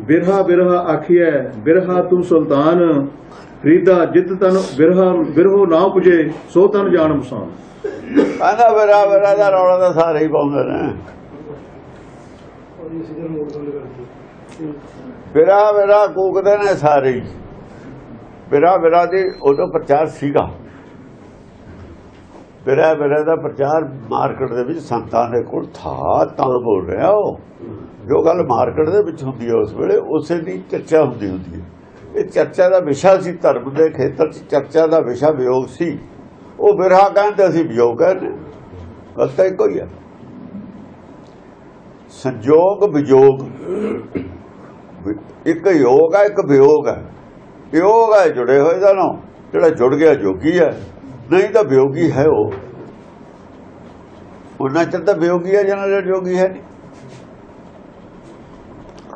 ਬਿਰਹਾ ਬਿਰਹਾ ਆਖੀਐ, ਬਿਰਹਾ ਤੂੰ ਸੁਲਤਾਨ ਫਰੀਦਾ ਜਿਤ ਤਨ ਬਿਰਹਾ, ਬਿਰਹੋ ਨਾ ਪੁਜੇ ਸੋ ਤਨ ਜਾਣ ਮਸਾਨ। ਕਹਿੰਦਾ ਮੇਰਾ ਮੇਰਾ ਦਾ ਰੌਲਾ ਤਾਂ ਸਾਰੇ ਹੀ ਪਾਉਂਦੇ ਨੇ। ਬਿਰਾ ਬਿਰਾ ਕੂਕਦੇ ਨੇ ਸਾਰੇ ਹੀ। ਬਿਰਾ ਦੀ ਉਦੋਂ ਪ੍ਰਚਾਰ ਸੀਗਾ। ਬਿਰਾ ਬਿਰਾ ਦਾ ਪ੍ਰਚਾਰ ਮਾਰਕੀਟ ਦੇ ਵਿੱਚ ਸੰਤਾਂ ਦੇ ਕੋਲ ਥਾ ਤਾਂ ਬੋਲ ਰਿਹਾ ਉਹ। ਜੋ ਗੱਲ ਮਾਰਕੀਟ ਦੇ ਵਿੱਚ ਹੁੰਦੀ ਹੈ ਉਸ ਵੇਲੇ, ਉਸੇ ਦੀ ਚਰਚਾ ਹੁੰਦੀ ਹੁੰਦੀ ਹੈ। ਇਹ ਚਰਚਾ ਦਾ ਵਿਸ਼ਾ ਸੀ, ਧਰਮ ਦੇ ਖੇਤਰ 'ਚ ਚਰਚਾ ਦਾ ਵਿਸ਼ਾ ਵਿਯੋਗ ਸੀ। ਉਹ ਬਿਰਹਾ ਕਹਿੰਦੇ ਅਸੀਂ ਵਿਯੋਗ ਕਹਿੰਦੇ। ਗੱਲ ਤਾਂ ਇੱਕੋ ਹੀ ਹੈ ਸੰਜੋਗ, ਵਿਯੋਗ। ਇੱਕ ਯੋਗ ਹੈ ਇੱਕ ਵਿਯੋਗ ਹੈ ਯੋਗ ਹੈ ਜੁੜੇ ਹੋਏ ਦਾ ਨਾ। ਜਿਹੜਾ ਜੁੜ ਗਿਆ, ਜੋਗੀ ਹੈ ਨਹੀਂ ਤਾਂ ਵਿਯੋਗੀ ਹੈ ਉਹ। ਉਹਨਾਂ ਚਿਰ ਤਾਂ ਵਿਯੋਗੀ ਹੈ ਜਿਹਨਾਂ ਦਾ ਜੋਗੀ ਹੈ ਨਹੀਂ।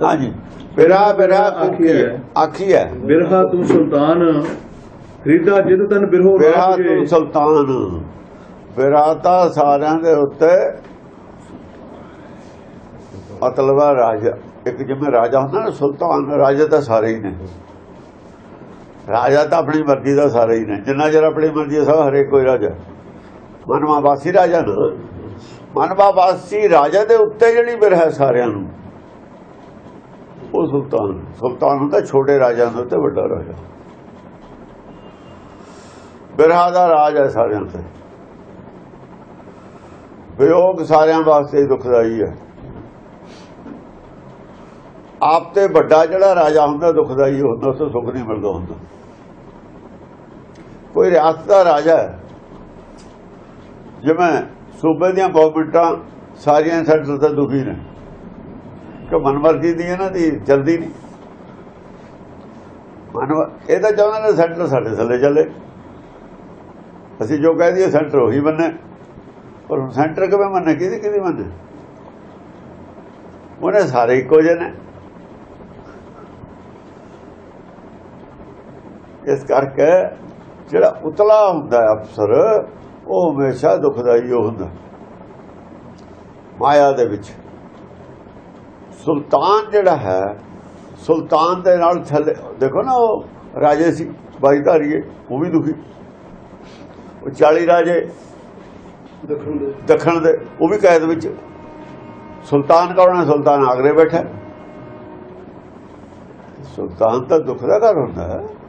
ਹਾਂਜੀ। ਬਿਰਾ ਬਿਰਾ ਆਖੀ ਆਖੀ ਹੈ। ਬਿਰਹਾ ਤੂੰ ਸੁਲਤਾਨ ਫਰੀਦਾ ਜਿਤ ਤਨ ਬਿਰਹੋ ਨਾ ਬਿਰਾ ਤੂੰ ਸੁਲਤਾਨ। ਬਿਰਾਤਾ ਸਾਰਿਆਂ ਦੇ ਉੱਤੇ ਮਤਲਬ ਰਾਜਾ ਇੱਕ ਜਿਵੇਂ ਰਾਜਾ ਹੁੰਦਾ ਨਾ ਸੁਲਤਾਨ ਰਾਜਾ ਤਾਂ ਸਾਰੇ ਹੀ ਨੇ। ਰਾਜਾ ਤਾਂ ਆਪਣੀ ਮਰਜ਼ੀ ਦਾ ਸਾਰੇ ਹੀ ਨੇ। ਜਿੰਨਾ ਚਿਰ ਆਪਣੀ ਮਰਜ਼ੀ ਦਾ ਸਭ ਹਰੇਕ ਕੋਈ ਰਾਜਾ ਮਨਵਾ ਵਾਸੀ ਰਾਜਾ ਨਾ। ਮਨਵਾ ਵਾਸੀ ਰਾਜਾ ਦੇ ਉੱਤੇ ਜਿਹੜੀ ਬਿਰਹਾ ਸਾਰਿਆਂ ਨੂੰ, ਉਹ ਸੁਲਤਾਨ ਸੁਲਤਾਨ ਹੁੰਦਾ ਛੋਟੇ ਰਾਜਾਂ ਦੇ ਉੱਤੇ ਵੱਡਾ ਰਾਜਾ। ਬਿਰਹਾ ਦਾ ਰਾਜ ਹੈ ਸਾਰਿਆਂ ਤੇ। ਵਿਯੋਗ ਸਾਰਿਆਂ ਵਾਸਤੇ ਹੀ ਦੁਖਦਾਈ ਹੈ। ਆਪ ਤੇ ਵੱਡਾ ਜਿਹੜਾ ਰਾਜਾ ਹੁੰਦਾ, ਦੁਖਦਾਈ ਹੁੰਦਾ, ਉਸ ਤੋਂ ਸੁੱਖ ਨਹੀਂ ਮਿਲਦਾ ਹੁੰਦਾ। ਕੋਈ ਰਿਆਸਤ ਦਾ ਰਾਜਾ ਹੈ। ਜਿਵੇਂ ਸੂਬੇ ਦੀਆਂ ਗਵਰਨਮੈਂਟਾਂ ਸਾਰੀਆਂ ਸੈਂਟਰ ਤੇ ਦੁਖੀ ਨੇ। ਕਿ ਮਨਮਰਜ਼ੀ ਦੀ ਇਹਨਾਂ ਦੀ ਜਲਦੀ ਨਹੀਂ। ਮਨ ਇਹ ਤਾਂ ਚਾਹੁੰਦੇ ਨੇ ਸੈਂਟਰ ਸਾਡੇ ਥੱਲੇ ਚੱਲੇ। ਅਸੀਂ ਜੋ ਕਹਿ ਦਈਏ ਸੈਂਟਰ ਉਹੀ ਬੰਨੇ ਪਰ ਹੁਣ ਸੈਂਟਰ ਕਿਵੇਂ ਮੰਨੇ? ਕਿਹਦੀ ਕਿਹਦੀ ਮੰਨੇ? ਉਹਨੇ ਸਾਰੇ ਇੱਕੋ ਜਿਹੇ ਨੇ। ਇਸ ਕਰਕੇ ਜਿਹੜਾ ਉਤਲਾ ਹੁੰਦਾ ਅਫਸਰ ਉਹ ਹਮੇਸ਼ਾ ਦੁਖਦਾਈ ਹੁੰਦਾ। ਮਾਇਆ ਦੇ ਵਿੱਚ। ਸੁਲਤਾਨ ਜਿਹੜਾ ਹੈ ਸੁਲਤਾਨ ਦੇ ਨਾਲ ਥੱਲੇ ਦੇਖੋ ਨਾ ਉਹ ਰਾਜੇ ਸੀ ਬਾਈ ਧਾਰੀਏ ਉਹ ਵੀ ਦੁਖੀ। ਉਹ 40 ਰਾਜੇ ਦੱਖਣ ਦੇ। ਦੱਖਣ ਦੇ ਉਹ ਵੀ ਕੈਦ ਵਿੱਚ। ਸੁਲਤਾਨ ਕੌਣ ਹੈ? ਸੁਲਤਾਨ ਆਗਰੇ ਬੈਠਾ ਸੁਲਤਾਨ ਤਾਂ ਦੁੱਖ ਦਾ ਘਰ ਹੁੰਦਾ ਹੈ।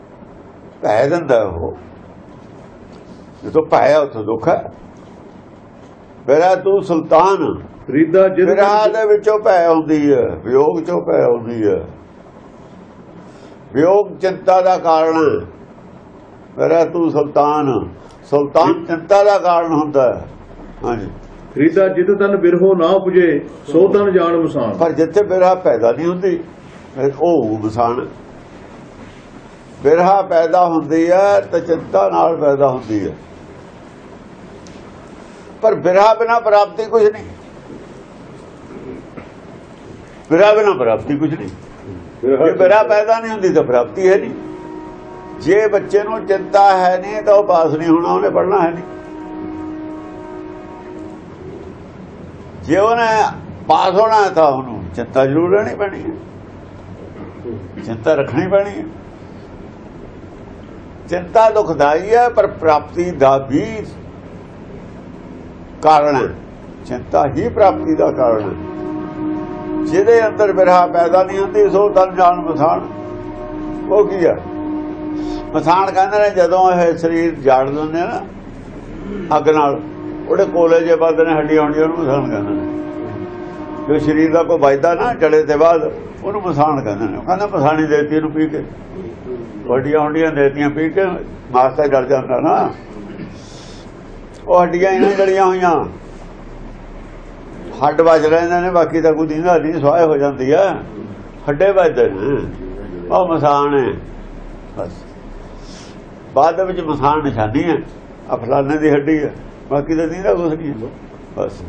ਪੈ ਦਿੰਦਾ ਉਹ। ਜਦੋਂ ਪਾਇਆ ਉੱਥੇ ਦੁੱਖ ਹੈ। ਮੇਰਾ ਤੂੰ ਸੁਲਤਾਨ। ਜਿਤ ਵਿਰਾਹ ਦੇ ਵਿੱਚੋਂ ਪੈ ਆਉਂਦੀ ਹੈ। ਵਿਯੋਗ ਚੋਂ ਪੈ ਆਉਂਦੀ ਹੈ। ਵਿਯੋਗ ਚਿੰਤਾ ਦਾ ਕਾਰਨ। ਮੇਰਾ ਤੂੰ ਸੁਲਤਾਨ। ਸੁਲਤਾਨ ਚਿੰਤਾ ਦਾ ਕਾਰਨ ਹੁੰਦਾ ਹੈ। ਹਾਂਜੀ। ਫਰੀਦਾ ਜਿਤ ਤਨ ਬਿਰਹੋ ਨਾ ਪੁਜੇ ਸੋ ਤਨ ਜਾਣ ਮਸਾਨ ਪਰ ਜਿੱਥੇ ਬਿਰਹਾ ਪੈਦਾ ਨਹੀਂ ਹੁੰਦੀ ਉਹ ਮਸਾਨ ਬਿਰਹਾ ਪੈਦਾ ਹੁੰਦੀ ਹੈ ਤੇ ਚਿੰਤਾ ਨਾਲ ਪੈਦਾ ਹੁੰਦੀ ਹੈ। ਪਰ ਬਿਰਹਾ ਬਿਨਾ ਪ੍ਰਾਪਤੀ ਕੁਝ ਨਹੀਂ। ਬਿਰਹਾ ਬਿਨਾ ਪ੍ਰਾਪਤੀ ਕੁਝ ਨਹੀਂ। ਜੇ ਬਿਰਹਾ ਪੈਦਾ ਨਹੀਂ ਹੁੰਦੀ ਤਾਂ ਪ੍ਰਾਪਤੀ ਹੈ ਨਹੀਂ। ਜੇ ਬੱਚੇ ਨੂੰ ਚਿੰਤਾ ਹੈ ਨਹੀਂ ਤਾਂ ਉਹ ਪਾਸ ਨਹੀਂ ਹੋਣਾ, ਉਹਨੇ ਪੜਨਾ ਹੈ ਨਹੀਂ। ਜੇ ਉਹਨੇ ਪਾਸ ਹੋਣਾ ਤਾਂ ਉਹਨੂੰ ਚਿੰਤਾ ਜ਼ਰੂਰ ਰਹਿਣੀ ਪੈਣੀ ਹੈ। ਚਿੰਤਾ ਰੱਖਣੀ ਪੈਣੀ ਹੈ। ਚਿੰਤਾ ਦੁਖਦਾਈ ਹੈ, ਪਰ ਪ੍ਰਾਪਤੀ ਦਾ ਵੀ ਕਾਰਨ ਹੈ। ਚਿੰਤਾ ਹੀ ਪ੍ਰਾਪਤੀ ਦਾ ਕਾਰਨ ਹੈ। ਜਿਹਦੇ ਅੰਦਰ ਬਿਰਹਾ ਪੈਦਾ ਨਹੀਂ ਹੁੰਦੀ, ਸੋ ਤਨ ਜਾਣ ਮਸਾਨ। ਉਹ ਕੀ ਹੈ? ਮਸਾਨ ਕਹਿੰਦੇ ਨੇ, ਜਦੋਂ ਇਹ ਸਰੀਰ ਜਾੜ ਦਿੰਦੇ ਨਾ, ਅੱਗ ਨਾਲ, ਉਹਦੇ ਕੋਲੇ ਜੇ ਵੱਧ ਨੇ, ਹੱਡੀ ਆਉਣੀ, ਉਹਨੂੰ ਮਸਾਨ ਕਹਿੰਦੇ ਨੇ। ਜੋ ਸਰੀਰ ਦਾ ਕੋਈ ਵੱਜਦਾ ਨਾ, ਜੜੇ ਦੇ ਬਾਅਦ ਉਹਨੂੰ ਮਸਾਨ ਕਹਿੰਦੇ ਨੇ। ਕਹਿੰਦਾ ਮਸਾਣੀ ਦੇਤੀ ਨੂੰ ਪੀ ਕੇ। ਹੱਡੀਆਂ ਹੁੰਡੀਆਂ ਦੇਤੀਆਂ ਪੀ ਕੇ ਮਾਸਤਾ ਡਰ ਜਾਂਦਾ ਨਾ। ਉਹ ਹੱਡੀਆਂ ਇਹਨਾਂ ਜੜੀਆਂ ਹੋਈਆਂ। ਹੱਡ ਵੱਜ ਰਹਿੰਦੇ ਨੇ, ਬਾਕੀ ਤਾਂ ਕੋਈ ਦਿੰਦਾ ਨਹੀਂ ਸਵਾਏ ਹੋ ਜਾਂਦੀ ਆ। ਹੱਡੇ ਵੱਜਦੇ ਨੇ। ਉਹ ਮਸਾਨ ਹੈ। ਬਸ। ਬਾਅਦ ਦੇ ਵਿੱਚ ਮਸਾਨ ਨਿਸ਼ਾਨੀ ਹੈ। ਅਫਲਾਨੇ ਦੀ ਹੱਡੀ ਹੈ। ਬਾਕੀ ਤਾਂ ਦਿੰਦਾ ਕੁਛ ਨਹੀਂ। ਬਸ।